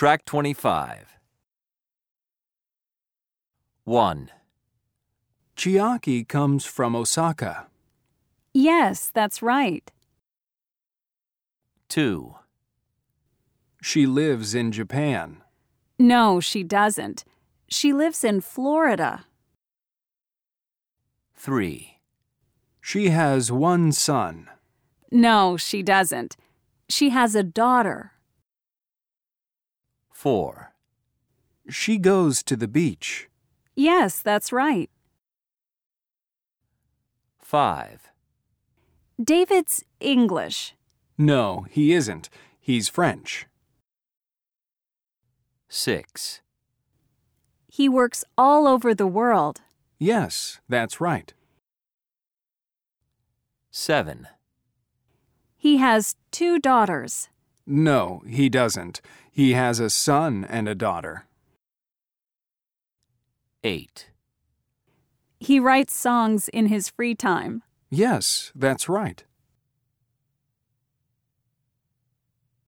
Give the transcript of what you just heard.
Track 25. 1, Chiaki comes from Osaka. Yes, that's right. 2, She lives in Japan. No, she doesn't. She lives in Florida. 3, She has one son. No, she doesn't. She has a daughter. 4, She goes to the beach. Yes, that's right. 5, David's English. No, he isn't. He's French. 6, He works all over the world. Yes, that's right. 7, He has two daughters. No, he doesn't. He has a son and a daughter. 8, He writes songs in his free time. Yes, that's right.